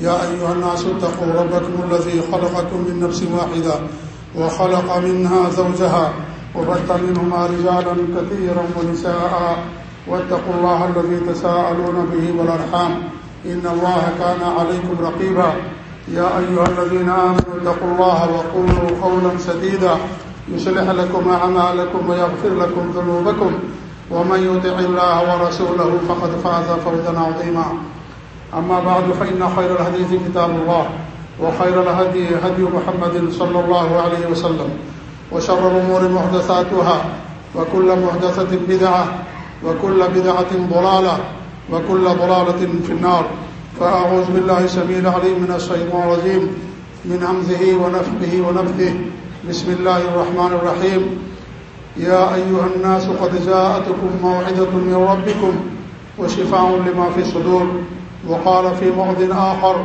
يا أيها الناس اتقوا ربكم الذي خلقكم من نفس واحدة وخلق منها زوجها وبث منهما رجالا كثيرا ونساء واتقوا الله الذي تساءلون به والأرحام إن الله كان عليكم رقيبا يا أيها الذين آمنوا اتقوا الله وقولوا قولا سديدا يصلح لكم أعمالكم ويغفر لكم ذنوبكم ومن يطع الله ورسوله فقد فاز فوزا عظيما أما بعد، فإن خير الحديث كتاب الله، وخير الهدي هدي محمد صلى الله عليه وسلم، وشر الأمور محدثاتها، وكل محدثة بدعة، وكل بدعة ضلالة، وكل ضلالة في النار. فأعوذ بالله سبيل عليم من الشيطان الرجيم، من همزه ونفقه ونفقه بسم الله الرحمن الرحيم. يا أيها الناس قد جاءتكم موعدة من ربكم، وشفاء لما في الصدور. وقال في موعد آخر،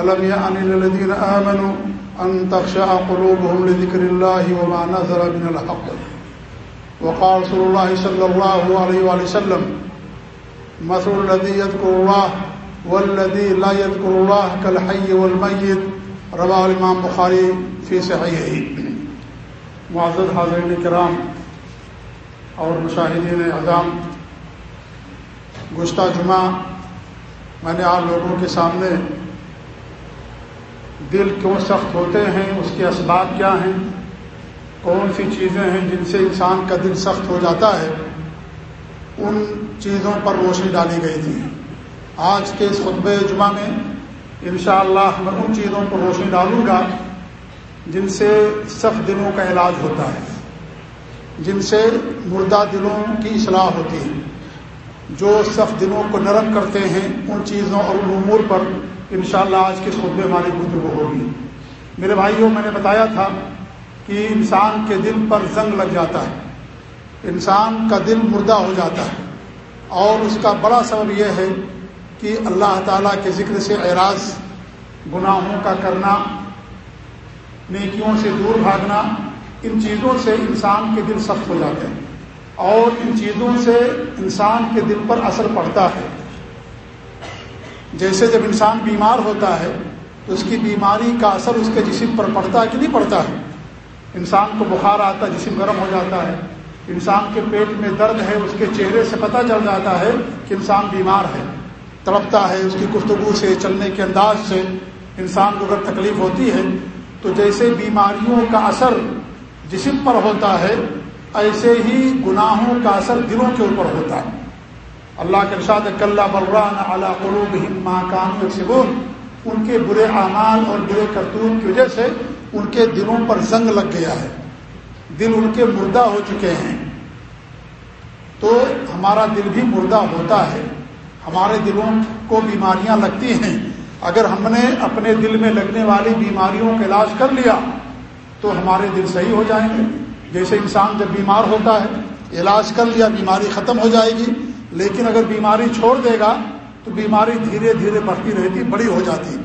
ألم يأن للذين آمنوا أن تخشع قلوبهم لذكر الله وما نزل من الحق؟ وقال رسول الله صلى الله عليه وآله وسلم، مثل الذي يذكر الله والذي لا يذكر الله كالحي والميت، رواه الإمام بخاري في صحيحه. معزز حاضرین کرام اور مشاہدین اعظام گزشتہ جمعہ میں نے آپ لوگوں کے سامنے دل کیوں سخت ہوتے ہیں؟ اس کے اسباب کیا ہیں؟ کون سی چیزیں ہیں جن سے انسان کا دل سخت ہو جاتا ہے؟ ان چیزوں پر روشنی ڈالی گئی تھی۔ آج کے اس خطبہ جمعہ میں انشاءاللہ میں ان چیزوں پر روشنی ڈالوں گا جن سے سخت دلوں کا علاج ہوتا ہے، جن سے مردہ دلوں کی اصلاح ہوتی ہے۔ جو سخت دلوں کو نرم کرتے ہیں ان چیزوں اور ان امور پر انشاءاللہ آج کے خطبے ہماری گفتگو ہوگی۔ میرے بھائیوں، میں نے بتایا تھا کہ انسان کے دل پر زنگ لگ جاتا ہے۔ انسان کا دل مردہ ہو جاتا ہے۔ اور اس کا بڑا سبب یہ ہے کہ اللہ تعالیٰ کے ذکر سے اعراض، گناہوں کا کرنا، نیکیوں سے دور بھاگنا، ان چیزوں سے انسان کے دل سخت ہو جاتے ہیں۔ اور ان چیزوں سے انسان کے دل پر اثر پڑتا ہے۔ جیسے جب انسان بیمار ہوتا ہے، تو اس کی بیماری کا اثر اس کے جسم پر پڑتا ہے کہ نہیں پڑتا ہے؟ انسان کو بخار آتا ہے، جسم گرم ہو جاتا ہے۔ انسان کے پیٹ میں درد ہے، اس کے چہرے سے پتہ چل جاتا ہے کہ انسان بیمار ہے۔ تڑپتا ہے، اس کی گفتگو سے، چلنے کے انداز سے انسان کو اگر تکلیف ہوتی ہے، تو جیسے بیماریوں کا اثر جسم پر ہوتا ہے ایسے ہی گناہوں کا اثر دلوں کے اوپر ہوتا ہے۔ اللہ کے ارشاد کلّہ بران اعلیٰ قلوب کام سبون ان کے برے اعمال اور برے کرتوت کی وجہ سے ان کے دلوں پر زنگ لگ گیا ہے۔ دل ان کے مردہ ہو چکے ہیں۔ تو ہمارا دل بھی مردہ ہوتا ہے۔ ہمارے دلوں کو بیماریاں لگتی ہیں۔ اگر ہم نے اپنے دل میں لگنے والی بیماریوں کا علاج کر لیا، تو ہمارے دل صحیح ہو جائیں گے۔ جیسے انسان جب بیمار ہوتا ہے، علاج کر لیا، بیماری ختم ہو جائے گی، لیکن اگر بیماری چھوڑ دے گا، تو بیماری دھیرے دھیرے بڑھتی رہتی، بڑی ہو جاتی،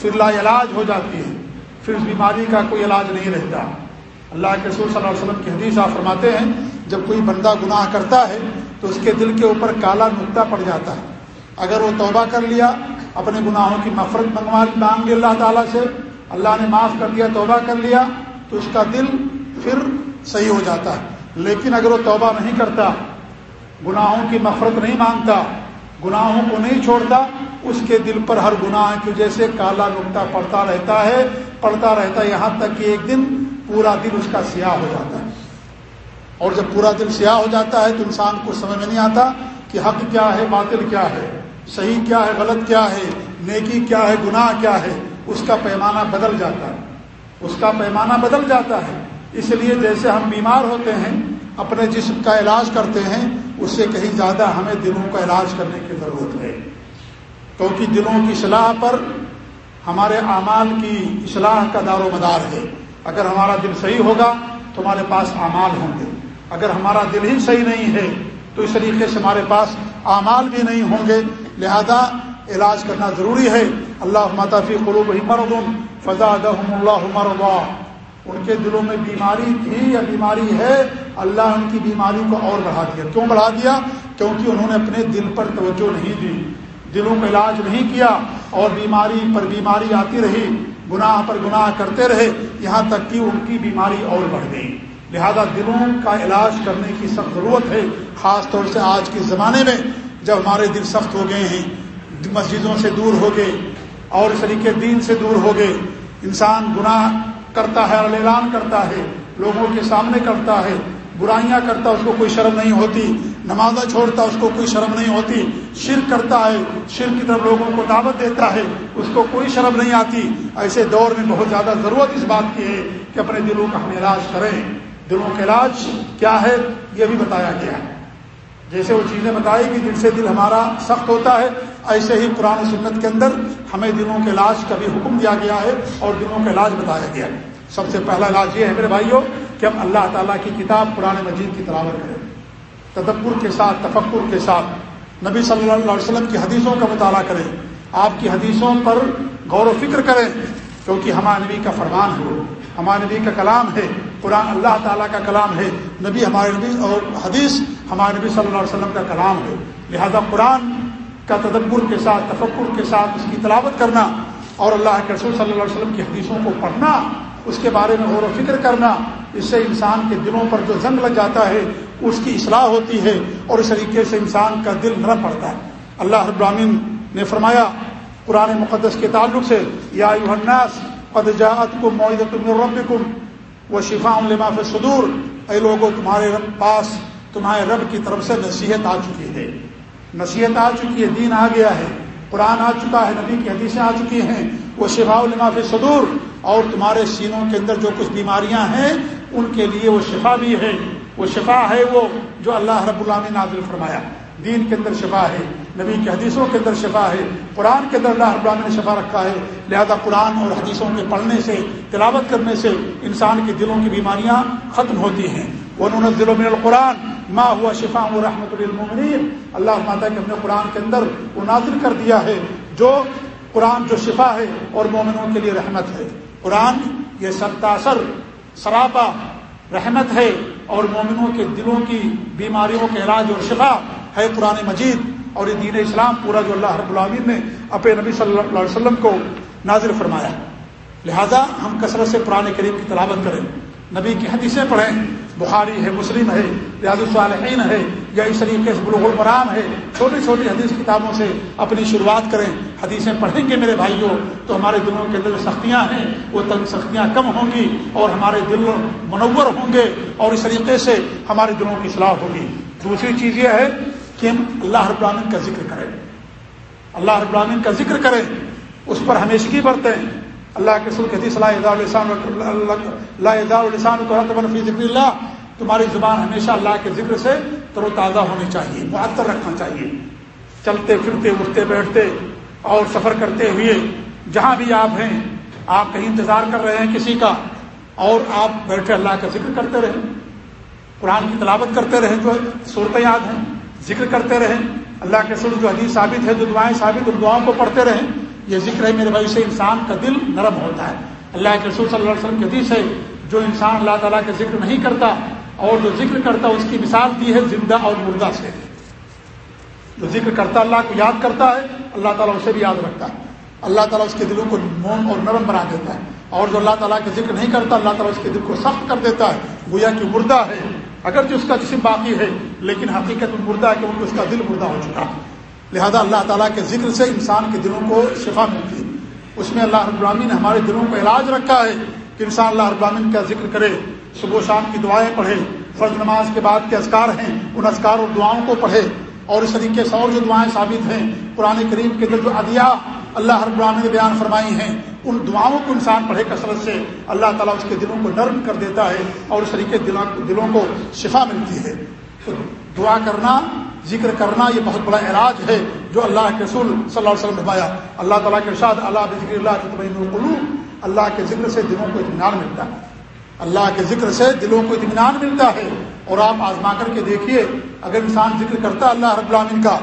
پھر لا علاج ہو جاتی ہے، پھر اس بیماری کا کوئی علاج نہیں رہتا۔ اللہ کے رسول صلی اللہ علیہ وسلم کی حدیث آپ فرماتے ہیں، جب کوئی بندہ گناہ کرتا ہے، تو اس کے دل کے اوپر کالا نقطہ پڑ جاتا ہے۔ اگر وہ توبہ کر لیا، اپنے گناہوں کی مفرت منگوا مانگ لی اللہ تعالیٰ سے، اللہ نے معاف کر دیا، توبہ کر لیا، تو اس کا دل پھر صحیح ہو جاتا ہے۔ لیکن اگر وہ توبہ نہیں کرتا، گناہوں کی مفرت نہیں مانگتا، گناہوں کو نہیں چھوڑتا، اس کے دل پر ہر گناہ کی وجہ سے کالا نقطہ پڑتا رہتا ہے، پڑتا رہتا ہے، یہاں تک کہ ایک دن پورا دل اس کا سیاہ ہو جاتا ہے۔ اور جب پورا دل سیاہ ہو جاتا ہے تو انسان کو سمجھ میں نہیں آتا کہ حق کیا ہے، باطل کیا ہے، صحیح کیا ہے، غلط کیا ہے، نیکی کیا ہے، گناہ کیا ہے۔ اس کا پیمانہ بدل جاتا ہے۔ اس کا پیمانہ بدل جاتا ہے۔ اس لیے جیسے ہم بیمار ہوتے ہیں، اپنے جسم کا علاج کرتے ہیں، اس سے کہیں زیادہ ہمیں دلوں کا علاج کرنے کی ضرورت ہے۔ کیونکہ دلوں کی صلاح پر ہمارے اعمال کی اصلاح کا دار و مدار ہے۔ اگر ہمارا دل صحیح ہوگا تو ہمارے پاس اعمال ہوں گے۔ اگر ہمارا دل ہی صحیح نہیں ہے، تو اس طریقے سے ہمارے پاس اعمال بھی نہیں ہوں گے۔ لہذا علاج کرنا ضروری ہے۔ اللہ متفی قلوب ہی مرد فضا اللہ مرضا۔ ان کے دلوں میں بیماری تھی یا بیماری ہے، اللہ ان کی بیماری کو اور بڑھا دیا۔ کیوں بڑھا دیا؟ کیونکہ انہوں نے اپنے دل پر توجہ نہیں دی۔ دلوں کا علاج نہیں کیا اور بیماری پر بیماری آتی رہی۔ گناہ پر گناہ کرتے رہے۔ یہاں تک کہ ان کی بیماری اور بڑھ گئی۔ لہذا دلوں کا علاج کرنے کی سخت ضرورت ہے۔ خاص طور سے آج کے زمانے میں جب ہمارے دل سخت ہو گئے ہیں، مسجدوں سے دور ہو گئے اور اس طریقے دین سے دور ہو گئے۔ انسان گناہ کرتا ہے اور اعلان کرتا ہے، لوگوں کے سامنے کرتا ہے، برائیاں کرتا اس کو کوئی شرم نہیں ہوتی نمازہ چھوڑتا اس کو کوئی شرم نہیں ہوتی، شرک کرتا ہے، شرک کی طرف لوگوں کو دعوت دیتا ہے، اس کو کوئی شرم نہیں آتی۔ ایسے دور میں بہت زیادہ ضرورت اس بات کی ہے کہ اپنے دلوں کا ہم علاج کریں۔ دلوں کا علاج کیا ہے؟ یہ بھی بتایا گیا ہے۔ جیسے وہ چیزیں بتائی کہ جن سے دل ہمارا سخت ہوتا ہے، ایسے ہی قرآن سنت کے اندر ہمیں دلوں کے علاج کا بھی حکم دیا گیا ہے اور دلوں کا علاج بتایا گیا ہے۔ سب سے پہلا علاج یہ ہے میرے بھائیوں کہ ہم اللہ تعالیٰ کی کتاب قرآن مجید کی تلاوت کریں۔ تدبر کے ساتھ، تفکر کے ساتھ۔ نبی صلی اللہ علیہ وسلم کی حدیثوں کا مطالعہ کریں۔ آپ کی حدیثوں پر غور و فکر کریں، کیونکہ ہمارے نبی کا فرمان ہے۔ ہمارے نبی کا کلام ہے۔ قرآن اللہ تعالیٰ کا کلام ہے۔ نبی ہمارے نبی اور حدیث ہمارے نبی صلی اللہ علیہ وسلم کا کلام ہے۔ لہذا قرآن کا تدبر کے ساتھ، تفکر کے ساتھ اس کی تلاوت کرنا اور اللہ کے رسول صلی اللہ علیہ وسلم کی حدیثوں کو پڑھنا، اس کے بارے میں غور و فکر کرنا، اس سے انسان کے دلوں پر جو زنگ لگ جاتا ہے، اس کی اصلاح ہوتی ہے اور اس طریقے سے انسان کا دل نرم پڑتا ہے۔ اللہ ابراہین نے فرمایا قرآن مقدس کے تعلق سے، یا الناس، قد جاءت کو معدت ربکم وہ شفا لما فی صدور اے لوگوں تمہارے پاس تمہارے رب کی طرف سے نصیحت آ چکی ہے۔ نصیحت آ چکی ہے، دین آ گیا ہے۔ قرآن آ چکا ہے، نبی کی حدیثیں آ چکی ہیں۔ وہ شفا لما فی صدور۔ اور تمہارے سینوں کے اندر جو کچھ بیماریاں ہیں، ان کے لیے وہ شفا بھی ہے۔ وہ شفا ہے وہ جو اللہ رب اللہ نے نازل فرمایا۔ دین کے اندر شفا ہے، نبی کی حدیثوں کے اندر شفا ہے۔ قرآن کے اندر اللہ رب العالمین نے شفا رکھا ہے۔ لہذا قرآن اور حدیثوں کے پڑھنے سے، تلاوت کرنے سے انسان کے دلوں کی بیماریاں ختم ہوتی ہیں۔ وہ انہوں دلوں میں القرآن ماں ہوا شفا و رحمۃ اللہ ماتا کے اپنے قرآن کے اندر وہ نازل کر دیا ہے جو قرآن جو شفا ہے اور مومنوں کے لیے رحمت ہے۔ قرآن یہ سرتاثر، سراپا رحمت ہے اور مومنوں کے دلوں کی بیماریوں کے علاج اور شفا ہے قرآن مجید۔ اور یہ دین اسلام پورا جو اللہ رب العامین نے اپنے نبی صلی اللہ علیہ وسلم کو نازر فرمایا لہذا ہم کثرت سے قرآن کریم کی تلاوت کریں۔ نبی کی حدیثیں پڑھیں۔ بخاری ہے مسلم ہے ریاض الصالحین ہے یا اس طریقے سے بلوغ المرام ہے چھوٹی چھوٹی حدیث کتابوں سے اپنی شروعات کریں حدیثیں پڑھیں گے میرے بھائیوں تو ہمارے دلوں کے اندر جو سختیاں ہیں وہ تنگ سختیاں کم ہوں گی اور ہمارے دل منور ہوں گے اور اس طریقے سے ہمارے دلوں کی اصلاح ہوگی دوسری چیز یہ ہے کہ ہم اللہ رب العالمین کا ذکر کریں اللہ رب العالمین کا ذکر کریں اس پر ہمیشگی برتیں اللہ کے سر صلاح اللہ تمہاری زبان ہمیشہ اللہ کے ذکر سے تر و تازہ ہونی چاہیے معطر رکھنا چاہیے۔ چلتے پھرتے، اٹھتے بیٹھتے اور سفر کرتے ہوئے جہاں بھی آپ ہیں، آپ کہیں انتظار کر رہے ہیں کسی کا اور آپ بیٹھے اللہ کا ذکر کرتے رہیں۔ قرآن کی تلاوت کرتے رہیں جو صورت یاد ہیں، ذکر کرتے رہیں۔ اللہ کے سر جو حدیث ثابت ہے، جو دعائیں ثابت، ان دعاؤں کو پڑھتے رہیں۔ یہ ذکر ہے میرے بھائی سے، انسان کا دل نرم ہوتا ہے۔ اللہ کے رسول صلی اللہ علیہ وسلم کی حدیث ہے، جو انسان اللہ تعالیٰ کا ذکر نہیں کرتا اور جو ذکر کرتا اس کی مثال دی ہے زندہ اور مردہ سے۔ جو ذکر کرتا اللہ کو یاد کرتا ہے، اللہ تعالیٰ اسے بھی یاد رکھتا ہے۔ اللہ تعالیٰ اس کے دلوں کو موم اور نرم بنا دیتا ہے۔ اور جو اللہ تعالیٰ کے ذکر نہیں کرتا، اللہ تعالیٰ اس کے دل کو سخت کر دیتا ہے۔ گویا کہ مردہ ہے۔ اگر جو اس کا جسم باقی ہے، لیکن حقیقت میں مردہ ہے کہ اس کا دل مردہ ہو چکا۔ ہے لہذا اللہ تعالیٰ کے ذکر سے انسان کے دلوں کو شفا ملتی ہے۔ اس میں اللہ رب العالمین نے ہمارے دلوں کو علاج رکھا ہے کہ انسان اللہ رب العالمین کا ذکر کرے۔ صبح و شام کی دعائیں پڑھے، فرض نماز کے بعد کے اذکار ہیں، ان اذکار اور دعاؤں کو پڑھے۔ اور اس طریقے سے اور جو دعائیں ثابت ہیں، قرآن کریم کے اندر جو ادیا اللہ رب العالمین نے بیان فرمائی ہیں، ان دعاؤں کو انسان پڑھے کثرت سے اللہ تعالیٰ اس کے دلوں کو نرم کر دیتا ہے اور اس طریقے دلوں کو شفا ملتی ہے۔ تو دعا کرنا، ذکر کرنا یہ بہت بڑا علاج ہے جو اللہ کے رسول صلی اللہ علیہ وسلم نبھایا اللہ تعالیٰ کے ارشاد، اللہ ذکر اللہ کے طبعین القلوب، اللہ کے ذکر سے دلوں کو اطمینان ملتا ہے۔ اللہ کے ذکر سے دلوں کو اطمینان ملتا ہے اور آپ آزما کر کے دیکھیے، اگر انسان ذکر کرتا ہے اللہ رب العالمین کا،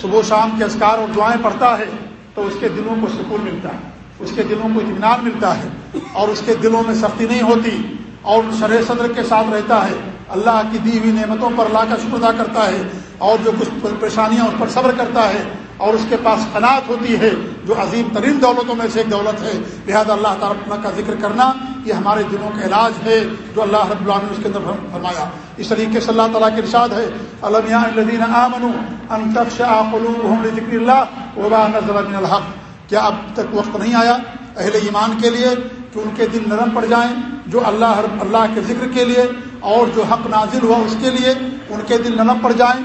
صبح و شام کے اسکار اور دعائیں پڑھتا ہے، تو اس کے دلوں کو سکون ملتا ہے، اس کے دلوں کو اطمینان ملتا ہے اور اس کے دلوں میں سختی نہیں ہوتی اور شرح صدر کے ساتھ رہتا ہے۔ اللہ کی دی ہوئی نعمتوں پر اللہ کا شکر ادا کرتا ہے اور جو کچھ پریشانیاں اس پر صبر کرتا ہے اور اس کے پاس قناعت ہوتی ہے جو عظیم ترین دولتوں میں سے ایک دولت ہے، لہٰذا اللہ تعالیٰ کا ذکر کرنا، یہ ہمارے دلوں کا علاج ہے، جو اللہ رب اللہ نے اس کے اندر فرمایا۔ اس طریقے سے اللہ تعالیٰ کے ارشاد ہے الدین ذکر اللہ وبا نظر الحق. کیا اب تک وقت نہیں آیا اہل ایمان کے لیے کہ ان کے دل نرم پڑ جائیں، جو اللہ اللہ کے ذکر کے لیے اور جو حق نازل ہوا اس کے لیے ان کے دل نرم پڑ جائیں؟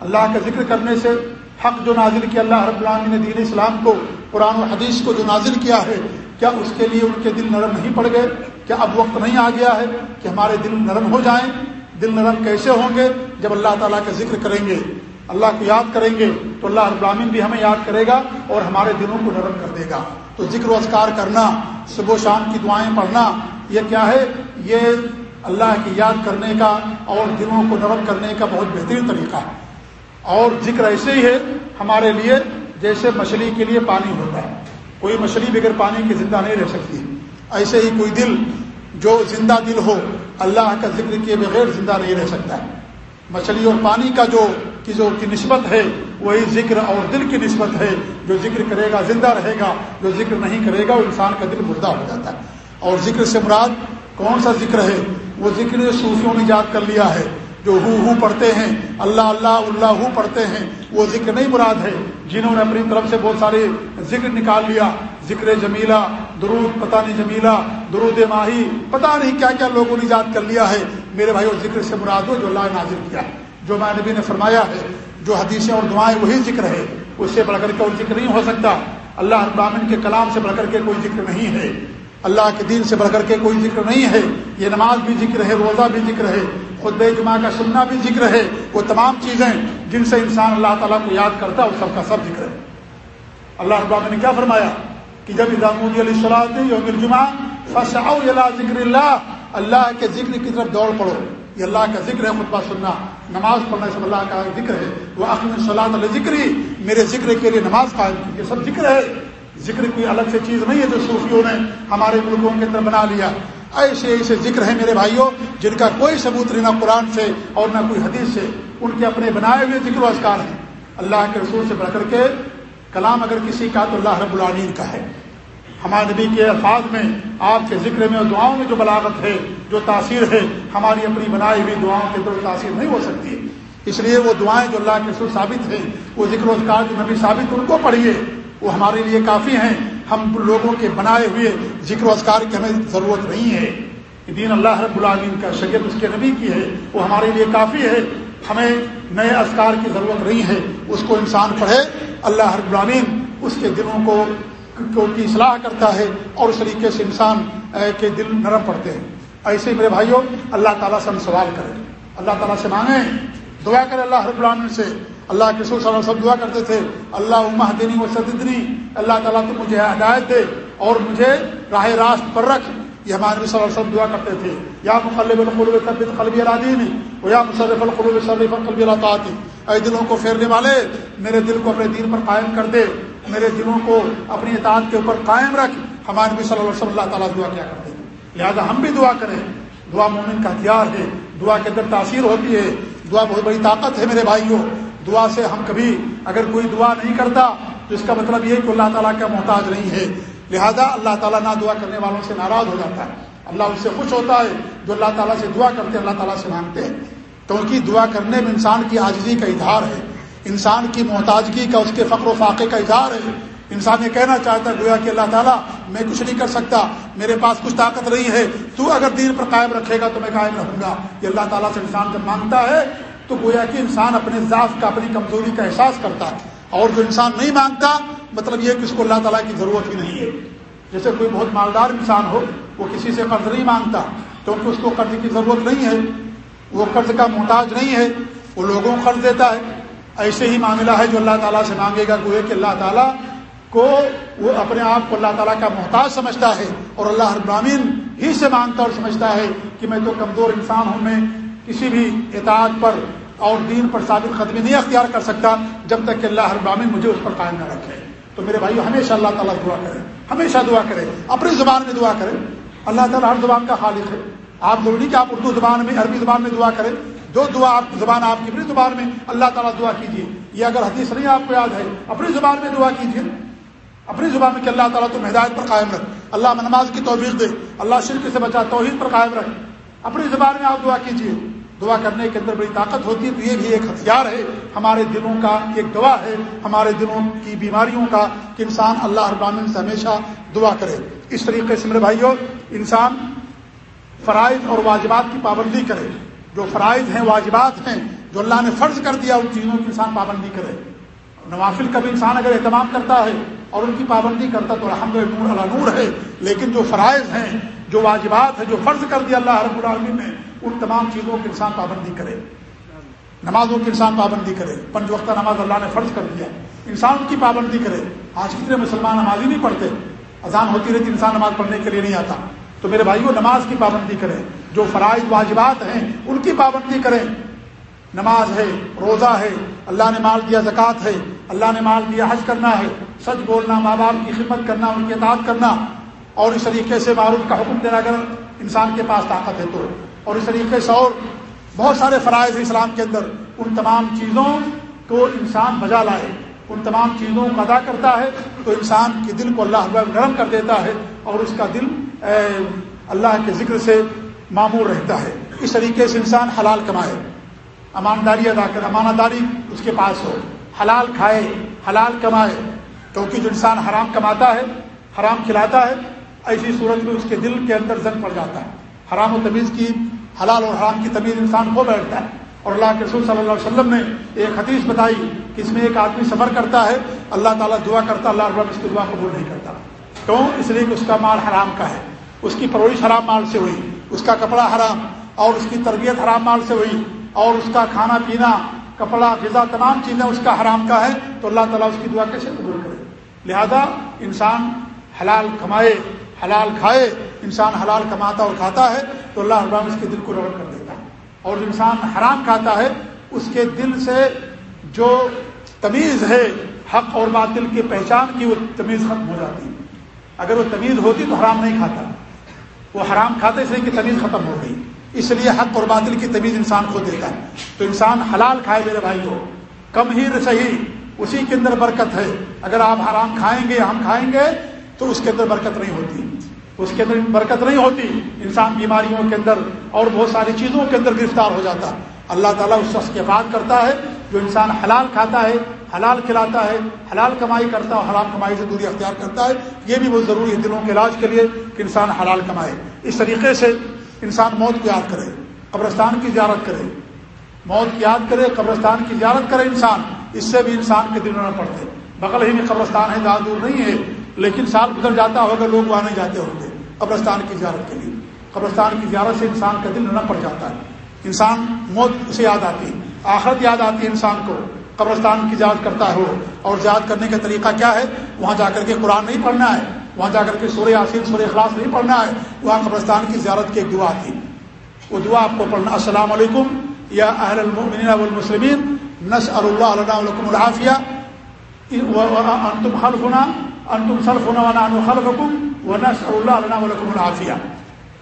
اللہ کا ذکر کرنے سے حق جو نازل کیا اللہ رب العالمین نے دین اسلام کو، قرآن و حدیث کو جو نازل کیا ہے، کیا اس کے لیے ان کے دل نرم نہیں پڑ گئے؟ کیا اب وقت نہیں آ گیا ہے کہ ہمارے دل نرم ہو جائیں؟ دل نرم کیسے ہوں گے جب اللہ تعالیٰ کا ذکر کریں گے؟ اللہ کو یاد کریں گے تو اللہ رب العالمین بھی ہمیں یاد کرے گا اور ہمارے دلوں کو نرم کر دے گا۔ تو ذکر و اذکار کرنا، صبح و شام کی دعائیں پڑھنا، یہ کیا ہے؟ یہ اللہ کی یاد کرنے کا اور دلوں کو نرم کرنے کا بہت بہترین طریقہ ہے۔ اور ذکر ایسے ہی ہے ہمارے لیے جیسے مچھلی کے لیے پانی ہوتا ہے۔ کوئی مچھلی بغیر پانی کی زندہ نہیں رہ سکتی۔ ایسے ہی کوئی دل جو زندہ دل ہو، اللہ کا ذکر کیے بغیر زندہ نہیں رہ سکتا۔ ہے مچھلی اور پانی کا جو کی جو کی نسبت ہے، وہی ذکر اور دل کی نسبت ہے۔ جو ذکر کرے گا زندہ رہے گا، جو ذکر نہیں کرے گا، وہ انسان کا دل مردہ ہو جاتا ہے۔ اور ذکر سے مراد کون سا ذکر ہے؟ وہ ذکر صوفیوں نے یاد کر لیا ہے۔ جو ہو ہو پڑھتے ہیں، اللہ اللہ اللہ ہو پڑھتے ہیں، وہ ذکر نہیں مراد ہے۔ جنہوں نے اپنی طرف سے بہت سارے ذکر نکال لیا، ذکر جمیلہ، درود، پتہ نہیں جمیلہ، درود ماہی، پتہ نہیں کیا کیا لوگوں نے یاد کر لیا ہے۔ میرے بھائی اور ذکر سے مراد ہو جو اللہ نے نازل کیا۔ جو میں نبی نے فرمایا ہے، جو حدیثیں اور دعائیں وہی ذکر ہے، اس سے بڑھ کر کے اور ذکر نہیں ہو سکتا۔ اللہ ابامن کے کلام سے بڑھ کر کے کوئی ذکر نہیں ہے۔ اللہ کے دین سے بڑھ کر کے کوئی ذکر نہیں ہے۔ یہ نماز بھی ذکر ہے، روزہ بھی ذکر ہے۔ خود جمعہ کا سننا بھی ذکر ہے، وہ تمام چیزیں جن سے انسان اللہ تعالیٰ کو یاد کرتا ہے وہ سب کا سب ذکر ہے۔ اللہ اباب نے کیا فرمایا؟ کہ جب ادامودی علیہ السلام یوم جمعہ فصاؤ ذکر اللہ اللہ کے ذکر کی طرف دوڑ پڑو۔ یہ اللہ کا ذکر ہے، خطبہ سننا۔ نماز پڑھنے سے اللہ کا ذکر ہے۔ وہ اخم صلاح علیہ ذکر ہی میرے ذکر کے لیے نماز قائم کی۔ یہ سب ذکر ہے۔ ذکر کوئی الگ سے چیز نہیں ہے جو صوفیوں نے ہمارے ملکوں کے اندر بنا لیا۔ ایسے ایسے ذکر ہیں میرے بھائیوں، جن کا کوئی ثبوت نہیں، نہ قرآن سے اور نہ کوئی حدیث سے، ان کے اپنے بنائے ہوئے ذکر و اذکار ہیں۔ اللہ کے رسول سے بڑھ کر کے کلام اگر کسی کا تو اللہ رب العالمین کا ہے۔ ہمارے نبی کے الفاظ میں، آپ کے ذکر میں اور دعاؤں میں جو بلاغت ہے، جو تاثیر ہے، ہماری اپنی بنائی ہوئی دعاؤں کے اندر تاثیر نہیں ہو سکتی۔ اس لیے وہ دعائیں جو اللہ کے رسول ثابت ہیں، وہ ذکر و اذکار جو نبی ثابت ان کو پڑھیے، وہ ہمارے لیے کافی ہیں۔ ہم لوگوں کے بنائے ہوئے ذکر و اذکار کی ہمیں ضرورت نہیں ہے۔ دین اللہ رب العالمین کا شریعت اس کے نبی کی ہے، وہ ہمارے لیے کافی ہے۔ ہمیں نئے اذکار کی ضرورت نہیں ہے، اس کو انسان پڑھے۔ اللہ رب العالمین اس کے دلوں کو کی اصلاح کرتا ہے اور اس طریقے سے انسان کے دل نرم پڑتے ہیں۔ ایسے میرے بھائیوں، اللہ تعالیٰ سے ہم سوال کریں۔ اللہ تعالیٰ سے مانگیں۔ دعا کریں اللہ رب العالمین سے۔ اللہ کے سور صلی اللہ علیہ دعا کرتے تھے، اللہ عمہ دینی و سدنی اللہ تعالیٰ تو مجھے ہدایت دے اور مجھے راہ راست پر رکھ۔ یہ ہمارے صلی اللہ علیہ وسلم دعا کرتے تھے۔ یا مخلب القلوب ثبت قلبی العدین و یا مصرف القلوب صرف قلبی الطاعتی اے دلوں کو پھیرنے والے، میرے دل کو اپنے دین پر قائم کر دے۔ میرے دلوں کو اپنی اطاعت کے اوپر قائم رکھ۔ ہمارے نبی صلی اللہ علیہ وسلم اللہ تعالیٰ دعا کیا کرتے ہیں۔ لہٰذا ہم بھی دعا کریں۔ دعا مومن کا ہتھیار ہے۔ دعا کے اندر تاثیر ہوتی ہے۔ دعا بہت بڑی طاقت ہے میرے بھائیوں۔ دعا سے ہم کبھی اگر کوئی دعا نہیں کرتا تو اس کا مطلب یہ کہ اللہ تعالیٰ کا محتاج نہیں ہے۔ لہذا اللہ تعالیٰ نہ دعا کرنے والوں سے ناراض ہو جاتا ہے۔ اللہ اس سے خوش ہوتا ہے جو اللہ تعالیٰ سے دعا کرتے ہیں، اللہ تعالیٰ سے مانگتے ہیں۔ کیونکہ دعا کرنے میں انسان کی آجزی کا اظہار ہے۔ انسان کی محتاجگی کا، اس کے فقر و فاقے کا اظہار ہے۔ انسان یہ کہنا چاہتا ہے، گویا کہ اللہ تعالیٰ، میں کچھ نہیں کر سکتا، میرے پاس کچھ طاقت نہیں ہے۔ تو اگر دین پر قائم رکھے گا تو میں قائم رہوں گا۔ یہ اللہ تعالیٰ سے انسان جب مانگتا ہے تو گویا کہ انسان اپنے ذات کا، اپنی کمزوری کا احساس کرتا ہے۔ اور جو انسان نہیں مانگتا مطلب یہ کہ اس کو اللہ تعالیٰ کی ضرورت ہی نہیں ہے۔ جیسے کوئی بہت مالدار انسان ہو، وہ کسی سے قرض نہیں مانگتا کیونکہ اس کو قرض کی ضرورت نہیں ہے۔ وہ قرض کا محتاج نہیں ہے، وہ لوگوں کو قرض دیتا ہے۔ ایسے ہی معاملہ ہے جو اللہ تعالیٰ سے مانگے گا گوئے کہ اللہ تعالیٰ کو، وہ اپنے آپ کو اللہ تعالیٰ کا محتاج سمجھتا ہے۔ اور اللہ ابراہین ہی سے مانگتا اور سمجھتا ہے کہ میں تو کمزور انسان ہوں، میں کسی بھی اطاعت پر اور دین پر ثابت قدمی نہیں اختیار کر سکتا جب تک کہ اللہ ابراہین مجھے اس پر قائم نہ رکھے۔ تو میرے بھائی ہمیشہ اللہ تعالیٰ دعا کرے، ہمیشہ دعا کرے، اپنی زبان میں دعا کرے۔ اللہ تعالیٰ ہر زبان کا خالق ہے۔ آپ ضروری کہ آپ اردو زبان میں، عربی زبان میں دعا کریں۔ جو دعا آپ، زبان آپ کی اپنی زبان میں، اللہ تعالیٰ دعا کیجیے یہ اگر حدیث نہیں آپ کو یاد ہے، اپنی زبان میں دعا کیجیے اپنی زبان میں کہ اللہ تعالیٰ تم ہدایت پر قائم رکھ۔ اللہ نماز کی توفیق دے۔ اللہ شرک سے بچا توحید پر قائم رکھ۔ اپنی زبان میں آپ دعا کیجیے دعا کرنے کے اندر بڑی طاقت ہوتی ہے، تو یہ بھی ایک ہتھیار ہے۔ ہمارے دلوں کا ایک دعا ہے، ہمارے دلوں کی بیماریوں کا، کہ انسان اللہ ابامن سے ہمیشہ دعا کرے۔ اس طریقے سے میرے بھائیوں انسان فرائض اور واجبات کی پابندی کرے۔ جو فرائض ہیں، واجبات ہیں، جو اللہ نے فرض کر دیا، ان چیزوں کی انسان پابندی کرے۔ نوافل کا بھی انسان اگر اہتمام کرتا ہے اور ان کی پابندی کرتا تو الحمد نور اللہ نور ہے۔ لیکن جو فرائض ہیں جو واجبات ہیں، جو فرض کر دیا اللہ رب العالمین نے، ان تمام چیزوں کی انسان پابندی کرے۔ نمازوں کی انسان پابندی کرے۔ پنج وقتہ نماز اللہ نے فرض کر دیا۔ انسان ان کی پابندی کرے۔ آج کتنے مسلمان نماز ہی نہیں پڑھتے۔ اذان ہوتی رہتی، انسان نماز پڑھنے کے لیے نہیں آتا۔ تو میرے بھائیوں نماز کی پابندی کریں جو فرائض، واجبات ہیں، ان کی پابندی کریں نماز ہے، روزہ ہے، اللہ نے مال دیا، زکوٰۃ ہے، اللہ نے مال دیا، حج کرنا ہے، سچ بولنا، ماں باپ کی خدمت کرنا، ان کی اطاعت کرنا۔ اور اس طریقے سے معروف کا حکم دینا اگر انسان کے پاس طاقت ہے تو۔ اور اس طریقے سے اور بہت سارے فرائض اسلام کے اندر ان تمام چیزوں کو انسان بجا لائے۔ ان تمام چیزوں کو ادا کرتا ہے تو انسان کے دل کو اللہ نرم کر دیتا ہے اور اس کا دل اللہ کے ذکر سے معمور رہتا ہے۔ اس طریقے سے انسان حلال کمائے۔ امانداری ادا کر امانہ اس کے پاس ہو۔ حلال کھائے، حلال کمائے۔ کیونکہ جو انسان حرام کماتا ہے، حرام کھلاتا ہے ایسی صورت میں اس کے دل کے اندر زن پڑ جاتا ہے۔ حرام و تمیز کی، حلال اور حرام کی تمیز انسان کو بیٹھتا ہے۔ اور اللہ کے رسول صلی اللہ علیہ وسلم نے ایک حدیث بتائی کہ اس میں ایک آدمی سفر کرتا ہے، اللہ تعالیٰ دعا کرتا اللہ رب اس کی دعا قبول نہیں کرتا۔ کیوں؟ اس لیے کہ اس کا مال حرام کا ہے۔ اس کی پرورش حرام مال سے ہوئی، اس کا کپڑا حرام، اور اس کی تربیت حرام مال سے ہوئی، اور اس کا کھانا پینا، کپڑا، غذا، تمام چیزیں اس کا حرام کا ہے، تو اللہ تعالیٰ اس کی دعا کیسے قبول کرے؟ لہذا انسان حلال کمائے حلال کھائے، انسان حلال کماتا اور کھاتا ہے تو اللہ حرام اس کے دل کو روک کر دیتا ہے۔ اور جو انسان حرام کھاتا ہے، اس کے دل سے جو تمیز ہے، حق اور باطل کی پہچان کی وہ تمیز ختم ہو جاتی ہے۔ اگر وہ تمیز ہوتی تو حرام نہیں کھاتا۔ وہ حرام کھاتے سے کہ تمیز ختم ہو گئی۔ اس لیے حق اور باطل کی تمیز انسان کو دیتا ہے۔ تو انسان حلال کھائے میرے بھائی کو کم ہی صحیح، اسی کے اندر برکت ہے۔ اگر آپ حرام کھائیں گے، ہم کھائیں گے تو اس کے اندر برکت نہیں ہوتی۔ اس کے اندر برکت نہیں ہوتی، انسان بیماریوں کے اندر اور بہت ساری چیزوں کے اندر گرفتار ہو جاتا۔ اللہ تعالیٰ اس شخص کے بات کرتا ہے جو انسان حلال کھاتا ہے، حلال کھلاتا ہے، حلال کمائی کرتا ہے حلال کمائی سے دوری اختیار کرتا ہے۔ یہ بھی بہت ضروری ہے دلوں کے علاج کے لیے کہ انسان حلال کمائے۔ اس طریقے سے انسان موت کو یاد کرے، قبرستان کی زیارت کرے۔ موت کی یاد کرے، قبرستان کی زیارت کرے انسان۔ اس سے بھی انسان کے دل نہ پڑتے۔ بغل ہی میں قبرستان ہے زیادہ دور نہیں ہے۔ لیکن سال گزر جاتا ہوگا، لوگ وہاں نہیں جاتے ہوں گے۔ قبرستان کی زیارت کے لیے۔ قبرستان کی زیارت سے انسان کا دل نہ پڑ جاتا ہے۔ انسان موت اسے یاد آتی ہے۔ آخرت یاد آتی ہے انسان کو۔ قبرستان کی یاد کرتا ہو۔ اور یاد کرنے کا طریقہ کیا ہے؟ وہاں جا کر کے قرآن نہیں پڑھنا ہے۔ وہاں جا کر کے سورہ یاسین، سورہ اخلاص نہیں پڑھنا ہے۔ وہاں قبرستان کی زیارت کی ایک دعا تھی۔ وہ دعا آپ کو پڑھنا۔ السلام علیکم، یا اہل المؤمنین والمسلمین نس اللہ علیہ العافیہ۔ انتم خلفنا انتم صرفنا ونحن خلفکم ونس اللہ علیہ العافیہ۔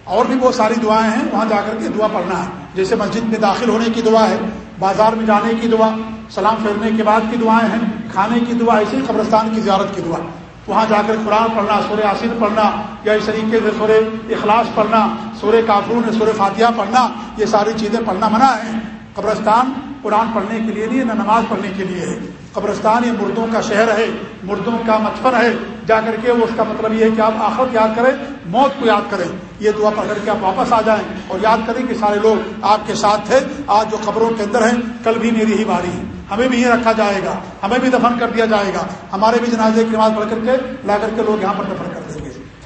اور بھی بہت ساری دعائیں ہیں، وہاں جا کر کے دعا پڑھنا ہے۔ جیسے مسجد میں داخل ہونے کی دعا ہے، بازار میں جانے کی دعا، سلام پھیرنے کے بعد کی دعائیں ہیں، کھانے کی دعا ایسی قبرستان کی زیارت کی دعا۔ وہاں جا کر قرآن پڑھنا، سورہ آصر پڑھنا، یا اس طریقے سے سورہ اخلاص پڑھنا، سورہ کافرون سورہ فاتحہ پڑھنا، یہ ساری چیزیں پڑھنا منع ہے قبرستان قرآن پڑھنے کے لیے نہیں نہ نماز پڑھنے کے لیے ہے۔ قبرستان یہ مردوں کا شہر ہے، مردوں کا مچفر ہے۔ جا کر کے وہ اس کا مطلب یہ ہے کہ آپ آخرت یاد کریں، موت کو یاد کریں۔ یہ دعا پڑھ کر کے آپ واپس آ جائیں اور یاد کریں کہ سارے لوگ آپ کے ساتھ تھے، آج جو قبروں کے اندر ہیں، کل بھی میری ہی باری ہے۔ ہمیں بھی یہ رکھا جائے گا، ہمیں بھی دفن کر دیا جائے گا۔ ہمارے بھی جنازے کی نماز پڑھ کر کے، لا کر کے لوگ یہاں پر دفن کریں۔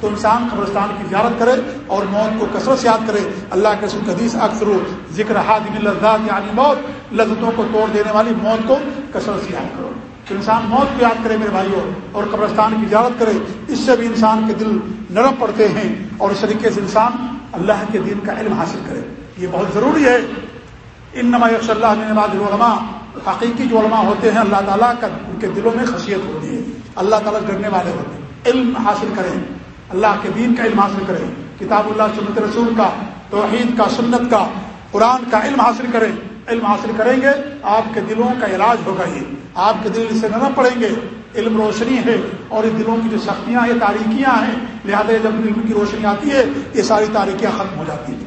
تو انسان قبرستان کی زیارت کرے اور موت کو کثرت سے یاد کرے۔ اللہ کے رسول حدیث، اکثر ذکر حادم لذات یعنی موت، لذتوں کو توڑ دینے والی موت کو کثرت سے یاد کرو۔ تو انسان موت کو یاد کرے میرے بھائیوں، اور قبرستان کی زیارت کرے، اس سے بھی انسان کے دل نرم پڑتے ہیں اور اس طریقے سے انسان اللہ کے دین کا علم حاصل کرے۔ یہ بہت ضروری ہے۔ ان نما یکش اللہ بعد علماء حقیقی جو علماء ہوتے ہیں، اللہ تعالیٰ کا ان کے دلوں میں خصیت ہوتی ہے۔ اللہ تعالیٰ ڈرنے والے ہوتے ہیں۔ علم حاصل کریں۔ اللہ کے دین کا علم حاصل کریں کتاب اللہ، سنت رسول کا، توحید کا، سنت کا، قرآن کا علم حاصل کریں علم حاصل کریں گے، آپ کے دلوں کا علاج ہوگا یہ آپ کے دل سے نرم پڑیں گے۔ علم روشنی ہے اور ان دلوں کی جو سختیاں ہیں، تاریکیاں ہیں، لہٰذا جب علم کی روشنی آتی ہے، یہ ساری تاریکیاں ختم ہو جاتی ہیں۔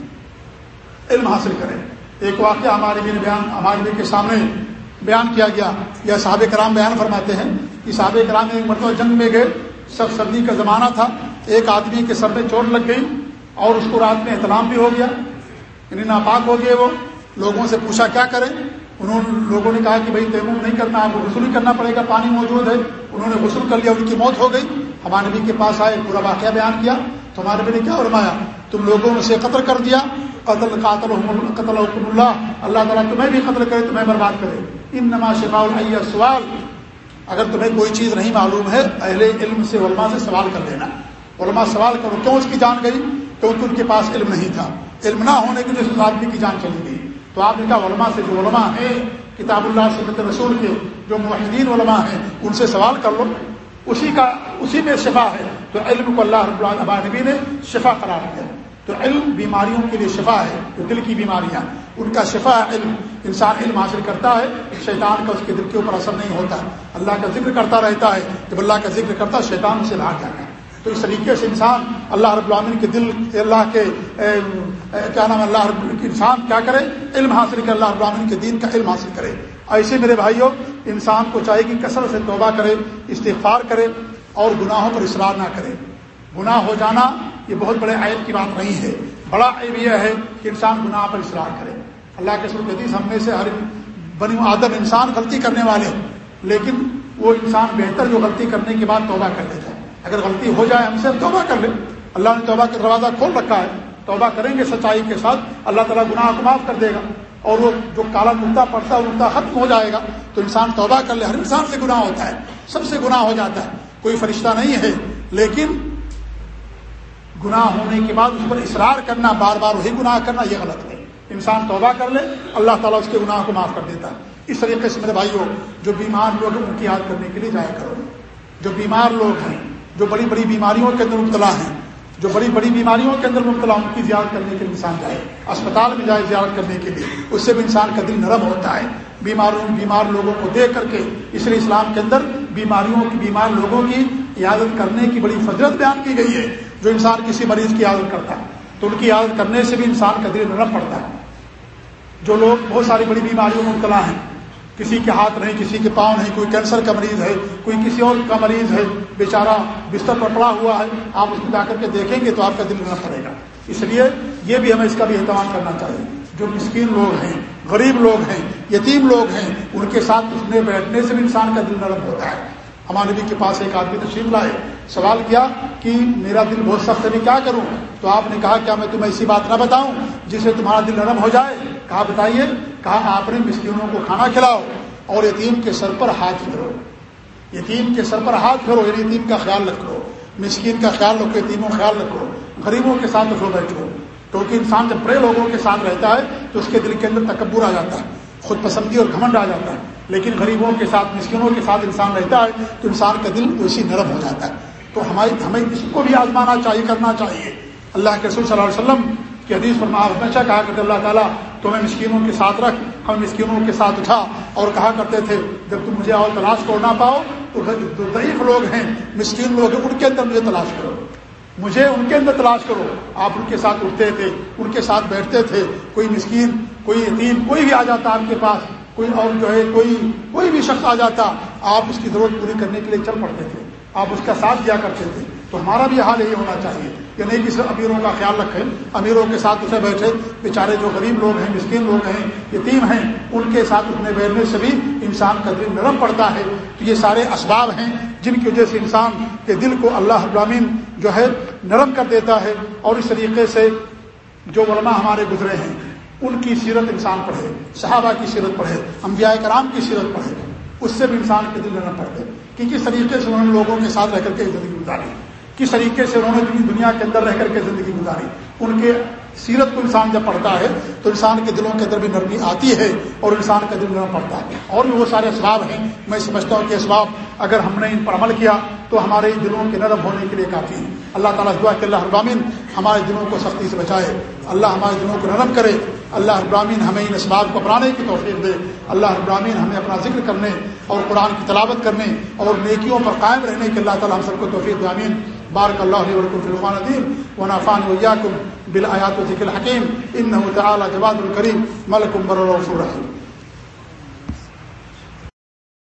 علم حاصل کریں۔ ایک واقعہ ہمارے بھی بیان، ہمارے بھی کے سامنے بیان کیا گیا۔ یا صحابہ کرام بیان فرماتے ہیں کہ صحابہ کرام ایک مرتبہ جنگ میں گئے۔ سب سردی کا زمانہ تھا۔ ایک آدمی کے سر میں چوٹ لگ گئی اور اس کو رات میں احتلام بھی ہو گیا۔ یعنی ناپاک ہو گئے وہ۔ لوگوں سے پوچھا کیا کریں؟ انہوں نے لوگوں نے کہا کہ بھائی تیمم نہیں کرنا، آپ کو غسل ہی کرنا پڑے گا، پانی موجود ہے۔ انہوں نے غسل کر لیا، ان کی موت ہو گئی۔ ہمارے نبی کے پاس آئے، پورا واقعہ بیان کیا۔ تو ہمارے نبی نے کیا فرمایا؟ تم لوگوں نے سے قتل کر دیا۔ قتل قاتل قتل حکم اللہ۔ اللہ تعالیٰ تمہیں بھی قتل کرے، تمہیں برباد کرے۔ ان نما شفا سوال اگر تمہیں کوئی چیز نہیں معلوم ہے، اہل علم سے، علماء سے سوال کر لینا۔ علماء سوال کرو، کیوں اس کی جان گئی؟ کیونکہ ان کے پاس علم نہیں تھا۔ علم نہ ہونے کی وجہ سے آدمی کی جان چلی گئی۔ تو آپ نے کہا علماء سے جو علماء ہیں، کتاب اللہ سبت رسول کے جو معاہدین علماء ہیں، ان سے سوال کر لو۔ اسی کا، اسی میں شفا ہے۔ تو علم کو اللہ رب البا نبی نے شفا قرار دیا۔ تو علم بیماریوں کے لیے شفا ہے، جو دل کی بیماریاں۔ ان کا شفا علم۔ انسان علم حاصل کرتا ہے، شیطان کا اس کے دل کے اوپر اثر نہیں ہوتا۔ اللہ کا ذکر کرتا رہتا ہے۔ جب اللہ کا ذکر کرتا ہے شیطان سے بھاگ جاتا ہے۔ تو اس طریقے سے انسان اللہ رب العالمین کے دل اللہ کے کیا نام اللہ رب انسان کیا کرے؟ علم حاصل کرے، اللہ رب العالمین کے دین کا علم حاصل کرے۔ ایسے میرے بھائیوں انسان کو چاہیے کہ کثرت سے توبہ کرے، استغفار کرے اور گناہوں پر اصرار نہ کرے۔ گناہ ہو جانا یہ بہت بڑے عائد کی بات نہیں ہے۔ بڑا عیب یہ ہے کہ انسان گناہ پر اصرار کرے۔ اللہ کے سر حدیث ہم میں سے ہر بنی آدم انسان غلطی کرنے والے لیکن وہ انسان بہتر جو غلطی کرنے کے بعد توبہ کر لیتا ہے۔ اگر غلطی ہو جائے ہم سے ہم توبہ کر لیں۔ اللہ نے توبہ کا دروازہ کھول رکھا ہے۔ توبہ کریں گے سچائی کے ساتھ۔ اللہ تعالیٰ گناہ کو معاف کر دے گا۔ اور وہ جو کالا مدعا پڑتا ہے، وہ ختم ہو جائے گا۔ تو انسان توبہ کر لے، ہر انسان سے گناہ ہوتا ہے۔ سب سے گناہ ہو جاتا ہے۔ کوئی فرشتہ نہیں ہے، لیکن گناہ ہونے کے بعد اس پر اصرار کرنا، بار بار وہی گناہ کرنا، یہ غلط ہے انسان توبہ کر لے، اللہ تعالیٰ اس کے گناہ کو معاف کر دیتا ہے۔ اس طریقے سے میرے بھائیوں، جو بیمار لوگ ہیں، ان کی یاد کرنے کے لیے جایا کرو۔ جو بیمار لوگ ہیں جو بڑی بڑی بیماریوں کے اندر مبتلا ہیں، جو بڑی بڑی بیماریوں کے اندر مبتلا، ان کی زیارت کرنے کے لیے انسان جائے، اسپتال میں جائے زیارت کرنے کے لیے، اس سے بھی انسان کا دل نرم ہوتا ہے۔ بیماروں بیمار لوگوں کو دیکھ کر کے، اس لیے اسلام کے اندر بیماریوں کی، بیمار لوگوں کی عیادت کرنے کی بڑی فضرت بیان کی گئی ہے، جو انسان کسی مریض کی عادت کرتا ہے۔ تو ان کی عادت کرنے سے بھی انسان کا دل نرم پڑتا ہے۔ جو لوگ بہت ساری بڑی بیماریوں میں مبتلا ہیں کسی کے ہاتھ نہیں، کسی کے پاؤں نہیں، کوئی کینسر کا مریض ہے، کوئی کسی اور کا مریض ہے، بیچارہ بستر پر پڑا ہوا ہے، آپ اس کو جا کر کے دیکھیں گے تو آپ کا دل نہ پڑے گا۔ اس لیے یہ بھی ہمیں اس کا بھی اہتمام کرنا چاہیے۔ جو مسکین لوگ ہیں، غریب لوگ ہیں، یتیم لوگ ہیں، ان کے ساتھ اٹھنے، بیٹھنے سے بھی انسان کا دل نرم ہوتا ہے۔ ہمارے نبی کے پاس ایک آدمی تشریف لائے، سوال کیا کہ میرا دل بہت سخت ہے، میں کیا کروں؟ تو آپ نے کہا، کیا میں تمہیں ایسی بات نہ بتاؤں جس سے تمہارا دل نرم ہو جائے؟ کہا، بتائیے۔ کہا آپ نے مسکینوں کو کھانا کھلاؤ اور یتیم کے سر پر ہاتھ پھیرو۔ یتیم کے سر پر ہاتھ پھیرو یعنی یتیم کا خیال رکھو۔ مسکین کا خیال رکھو، یتیموں کا خیال رکھو۔ غریبوں کے ساتھ اٹھو، بیٹھو۔ کیونکہ انسان جب بڑے لوگوں کے ساتھ رہتا ہے تو اس کے دل کے اندر تکبر آ جاتا ہے، خود پسندی اور گھمنڈ آ جاتا ہے۔ لیکن غریبوں کے ساتھ، مسکینوں کے ساتھ انسان رہتا ہے تو انسان کا دل اسی نرم ہو جاتا ہے۔ تو ہماری ہمیں اس کو بھی آزمانا چاہیے، کرنا چاہیے۔ اللہ کے رسول صلی اللہ علیہ وسلم کی حدیث پر ہمیشہ کہا کرتے اللہ تعالیٰ تمہیں مسکینوں کے ساتھ رکھ، ہم مسکینوں کے ساتھ اٹھا اور کہا کرتے تھے، جب تم مجھے اور تلاش کرو نہ پاؤ، تو ضعیف لوگ ہیں، مسکین لوگ ہیں، ان کے اندر مجھے تلاش کرو۔ مجھے ان کے اندر تلاش کرو۔ آپ ان کے ساتھ اٹھتے تھے، ان کے ساتھ بیٹھتے تھے، کوئی مسکین، کوئی یتیم، کوئی بھی آ جاتا آپ کے پاس، کوئی اور جو ہے، کوئی کوئی بھی شخص آ جاتا، آپ اس کی ضرورت پوری کرنے کے لیے چل پڑتے تھے، آپ اس کا ساتھ دیا کرتے تھے۔ تو ہمارا بھی حال یہی ہونا چاہیے کہ نہیں کسی امیروں کا خیال رکھیں، امیروں کے ساتھ اسے بیٹھے بیچارے جو غریب لوگ ہیں، مسکین لوگ ہیں، یتیم ہیں، ان کے ساتھ اٹھنے بیٹھنے سے بھی انسان کا دل نرم پڑتا ہے۔ تو یہ سارے اسباب ہیں جن کی وجہ سے انسان کے دل کو اللہ ابرامین جو ہے نرم کر دیتا ہے۔ اور اس طریقے سے جو علماء ہمارے گزرے ہیں، ان کی سیرت انسان پڑھے صحابہ کی سیرت پڑھے انبیاء کرام کی سیرت پڑھے اس سے بھی انسان کے دل نرم پڑتے کہ کس طریقے سے انہوں نے لوگوں کے ساتھ رہ کر کے زندگی گزاری؟ کس طریقے سے انہوں نے دنیا کے اندر رہ کر کے زندگی گزاری؟ ان کے سیرت کو انسان جب پڑھتا ہے، تو انسان کے دلوں کے اندر بھی نرمی آتی ہے اور انسان کا دل نرم پڑتا ہے۔ اور بھی وہ سارے اسباب ہیں۔ میں سمجھتا ہوں کہ اسباب اگر ہم نے ان پر عمل کیا، تو ہمارے دلوں کے نرم ہونے کے لیے کافی ہے اللہ تعالیٰ دعا کہ اللہ ابامین ہمارے دلوں کو سختی سے بچائے۔ اللہ ہمارے دلوں کو نرم کرے۔ اللہ ابراہین ہمیں ان اسباب کو اپنانے کی توفیق دے۔ اللہ ابراہین ہمیں اپنا ذکر کرنے اور قرآن کی تلاوت کرنے اور نیکیوں پر قائم رہنے کے اللہ تعالیٰ ہم سب کو توفیق امین بارک اللہ علیہ فرقان الدین و نافان ویاکم بالآیات و ذکر حکیم ان تعالیٰ جواد الکریم ملکم بر الرحیم